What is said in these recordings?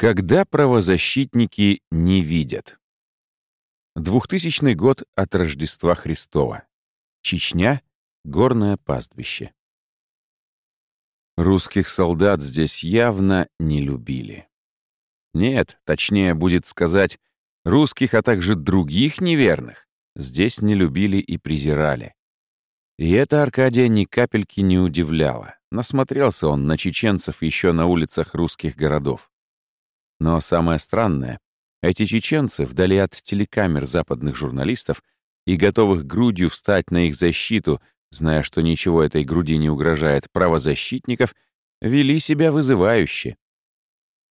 Когда правозащитники не видят. 2000 год от Рождества Христова. Чечня, горное пастбище. Русских солдат здесь явно не любили. Нет, точнее будет сказать, русских, а также других неверных здесь не любили и презирали. И это Аркадия ни капельки не удивляло. Насмотрелся он на чеченцев еще на улицах русских городов. Но самое странное, эти чеченцы, вдали от телекамер западных журналистов и готовых грудью встать на их защиту, зная, что ничего этой груди не угрожает правозащитников, вели себя вызывающе.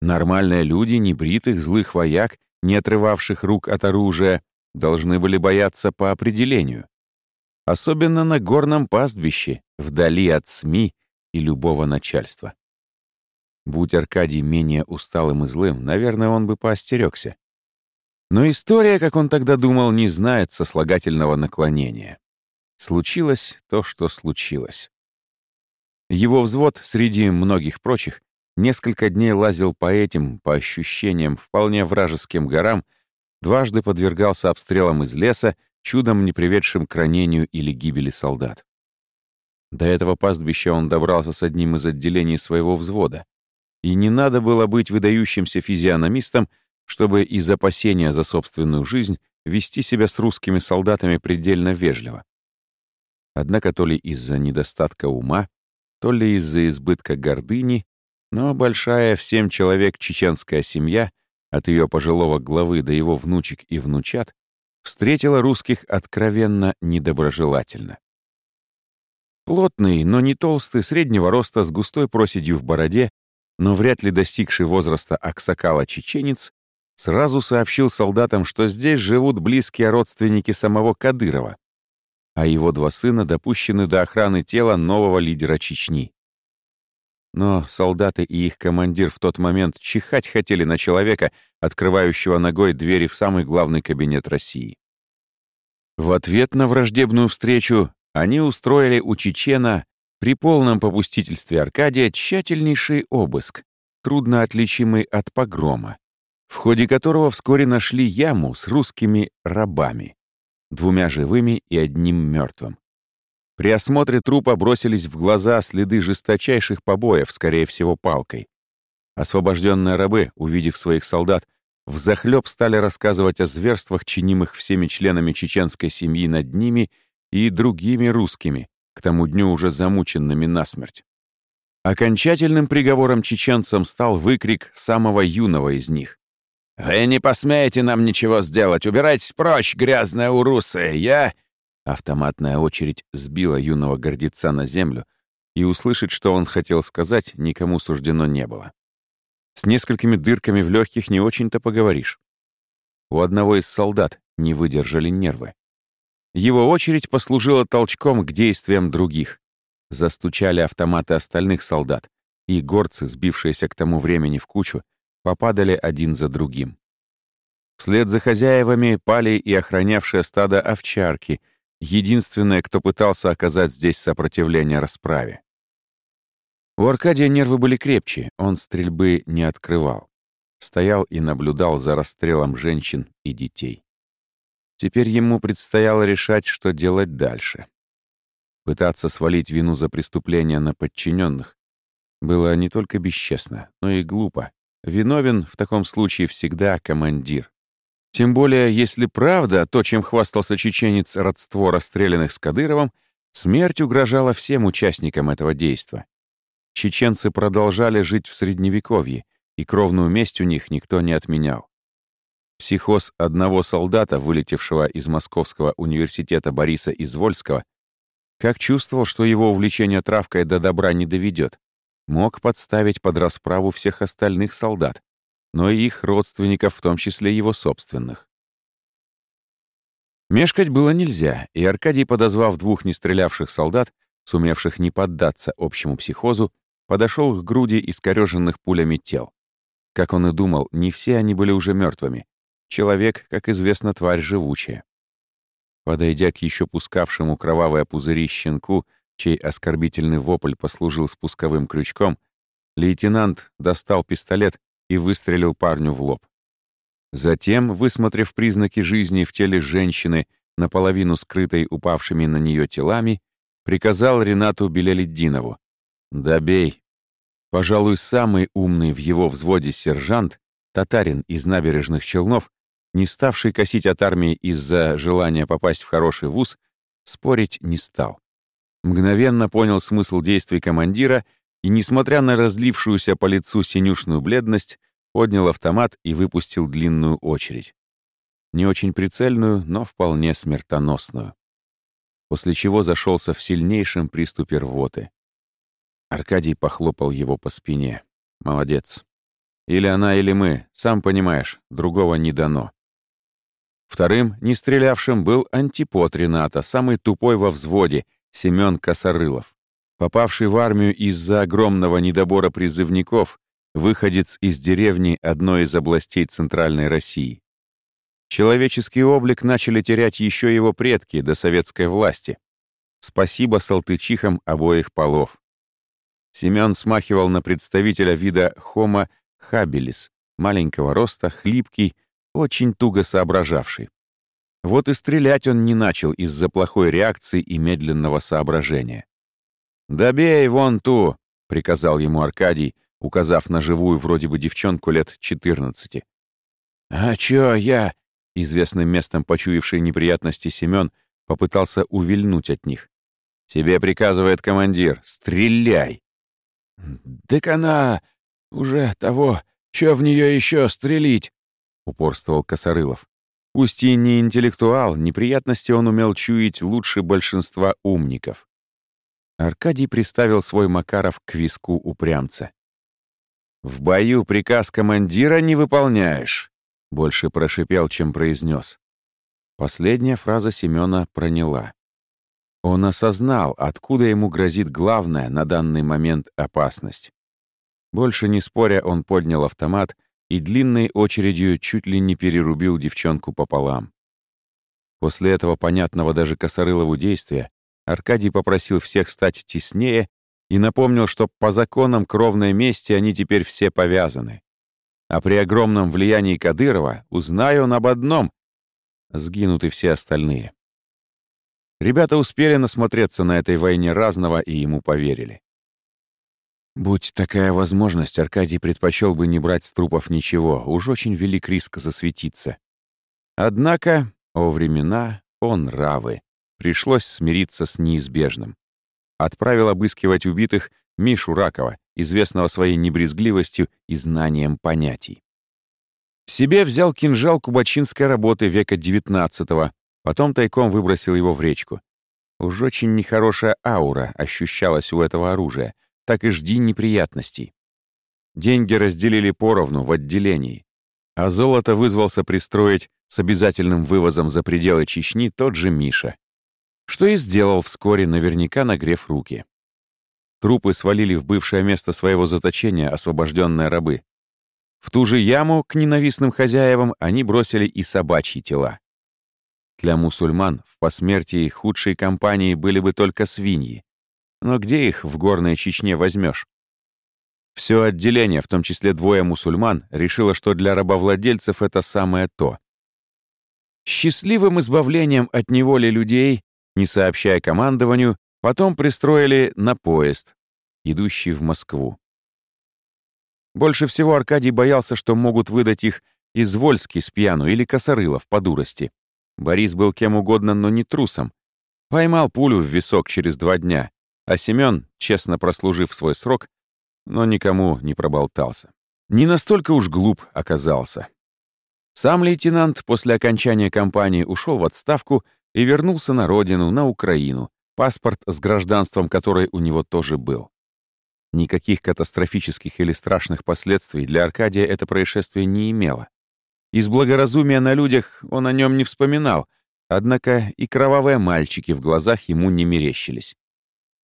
Нормальные люди, небритых, злых вояк, не отрывавших рук от оружия, должны были бояться по определению. Особенно на горном пастбище, вдали от СМИ и любого начальства. Будь Аркадий менее усталым и злым, наверное, он бы поостерегся. Но история, как он тогда думал, не знает сослагательного наклонения. Случилось то, что случилось. Его взвод среди многих прочих несколько дней лазил по этим, по ощущениям, вполне вражеским горам, дважды подвергался обстрелам из леса, чудом не приведшим к ранению или гибели солдат. До этого пастбища он добрался с одним из отделений своего взвода. И не надо было быть выдающимся физиономистом, чтобы из опасения за собственную жизнь вести себя с русскими солдатами предельно вежливо. Однако то ли из-за недостатка ума, то ли из-за избытка гордыни, но большая в семь человек чеченская семья, от ее пожилого главы до его внучек и внучат, встретила русских откровенно недоброжелательно. Плотный, но не толстый, среднего роста, с густой проседью в бороде, но вряд ли достигший возраста Аксакала чеченец, сразу сообщил солдатам, что здесь живут близкие родственники самого Кадырова, а его два сына допущены до охраны тела нового лидера Чечни. Но солдаты и их командир в тот момент чихать хотели на человека, открывающего ногой двери в самый главный кабинет России. В ответ на враждебную встречу они устроили у чечена при полном попустительстве Аркадия тщательнейший обыск, трудно отличимый от погрома, в ходе которого вскоре нашли яму с русскими рабами, двумя живыми и одним мертвым. При осмотре трупа бросились в глаза следы жесточайших побоев, скорее всего, палкой. Освобожденные рабы, увидев своих солдат, взахлеб стали рассказывать о зверствах, чинимых всеми членами чеченской семьи над ними и другими русскими, к тому дню уже замученными насмерть. Окончательным приговором чеченцам стал выкрик самого юного из них. «Вы не посмеете нам ничего сделать! Убирайтесь прочь, грязные урусы! Я...» Автоматная очередь сбила юного гордеца на землю, и услышать, что он хотел сказать, никому суждено не было. С несколькими дырками в легких не очень-то поговоришь. У одного из солдат не выдержали нервы. Его очередь послужила толчком к действиям других. Застучали автоматы остальных солдат, и горцы, сбившиеся к тому времени в кучу, попадали один за другим. Вслед за хозяевами пали и охранявшие стадо овчарки, единственное, кто пытался оказать здесь сопротивление расправе. У Аркадия нервы были крепче, он стрельбы не открывал. Стоял и наблюдал за расстрелом женщин и детей. Теперь ему предстояло решать, что делать дальше. Пытаться свалить вину за преступление на подчиненных было не только бесчестно, но и глупо. Виновен в таком случае всегда командир. Тем более, если правда, то, чем хвастался чеченец родство расстрелянных с Кадыровым, смерть угрожала всем участникам этого действа. Чеченцы продолжали жить в Средневековье, и кровную месть у них никто не отменял. Психоз одного солдата, вылетевшего из Московского университета Бориса Извольского, как чувствовал, что его увлечение травкой до добра не доведет, мог подставить под расправу всех остальных солдат, но и их родственников, в том числе его собственных. Мешкать было нельзя, и Аркадий, подозвав двух нестрелявших солдат, сумевших не поддаться общему психозу, подошел к груди искореженных пулями тел. Как он и думал, не все они были уже мертвыми. Человек, как известно, тварь живучая. Подойдя к еще пускавшему кровавые пузыри щенку, чей оскорбительный вопль послужил спусковым крючком, лейтенант достал пистолет и выстрелил парню в лоб. Затем, высмотрев признаки жизни в теле женщины, наполовину скрытой упавшими на нее телами, приказал Ренату Белялиддинову. «Добей». Пожалуй, самый умный в его взводе сержант, татарин из набережных Челнов, не ставший косить от армии из-за желания попасть в хороший вуз, спорить не стал. Мгновенно понял смысл действий командира и, несмотря на разлившуюся по лицу синюшную бледность, поднял автомат и выпустил длинную очередь. Не очень прицельную, но вполне смертоносную. После чего зашелся в сильнейшем приступе рвоты. Аркадий похлопал его по спине. «Молодец. Или она, или мы, сам понимаешь, другого не дано». Вторым, не стрелявшим, был антипод Рената, самый тупой во взводе, Семен Косорылов. Попавший в армию из-за огромного недобора призывников, выходец из деревни одной из областей Центральной России. Человеческий облик начали терять еще его предки до советской власти. Спасибо салтычихам обоих полов. Семен смахивал на представителя вида Homo habilis, маленького роста, хлипкий, очень туго соображавший. Вот и стрелять он не начал из-за плохой реакции и медленного соображения. «Добей вон ту!» — приказал ему Аркадий, указав на живую вроде бы девчонку лет 14. «А чё я?» — известным местом почуявший неприятности Семён попытался увильнуть от них. «Тебе приказывает командир, стреляй!» «Так она уже того, чё в неё ещё стрелить?» — упорствовал Косорылов. Пусть и не интеллектуал, неприятности он умел чуять лучше большинства умников. Аркадий приставил свой Макаров к виску упрямца. «В бою приказ командира не выполняешь», — больше прошипел, чем произнес. Последняя фраза Семена проняла. Он осознал, откуда ему грозит главная на данный момент опасность. Больше не споря, он поднял автомат — и длинной очередью чуть ли не перерубил девчонку пополам. После этого понятного даже Косорылову действия Аркадий попросил всех стать теснее и напомнил, что по законам кровной мести они теперь все повязаны. А при огромном влиянии Кадырова, узнаю он об одном — сгинут и все остальные. Ребята успели насмотреться на этой войне разного и ему поверили. Будь такая возможность, Аркадий предпочел бы не брать с трупов ничего, уж очень велик риск засветиться. Однако, о времена, он равы. Пришлось смириться с неизбежным. Отправил обыскивать убитых Мишу Ракова, известного своей небрезгливостью и знанием понятий. Себе взял кинжал кубачинской работы века XIX, потом тайком выбросил его в речку. Уж очень нехорошая аура ощущалась у этого оружия — так и жди неприятностей. Деньги разделили поровну в отделении, а золото вызвался пристроить с обязательным вывозом за пределы Чечни тот же Миша, что и сделал вскоре, наверняка нагрев руки. Трупы свалили в бывшее место своего заточения освобожденные рабы. В ту же яму к ненавистным хозяевам они бросили и собачьи тела. Для мусульман в посмертии худшей компании были бы только свиньи, но где их в горной Чечне возьмешь? Все отделение, в том числе двое мусульман, решило, что для рабовладельцев это самое то. Счастливым избавлением от неволи людей, не сообщая командованию, потом пристроили на поезд, идущий в Москву. Больше всего Аркадий боялся, что могут выдать их из Вольски с пьяну или Косорылов по дурости. Борис был кем угодно, но не трусом. Поймал пулю в висок через два дня а Семён, честно прослужив свой срок, но никому не проболтался. Не настолько уж глуп оказался. Сам лейтенант после окончания кампании ушел в отставку и вернулся на родину, на Украину, паспорт с гражданством которой у него тоже был. Никаких катастрофических или страшных последствий для Аркадия это происшествие не имело. Из благоразумия на людях он о нем не вспоминал, однако и кровавые мальчики в глазах ему не мерещились.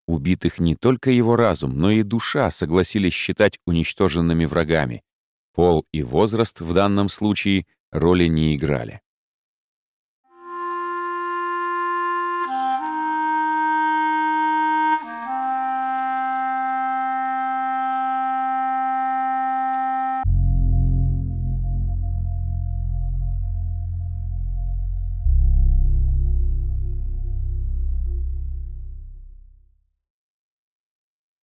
Убитых не только его разум, но и душа согласились считать уничтоженными врагами. Пол и возраст в данном случае роли не играли.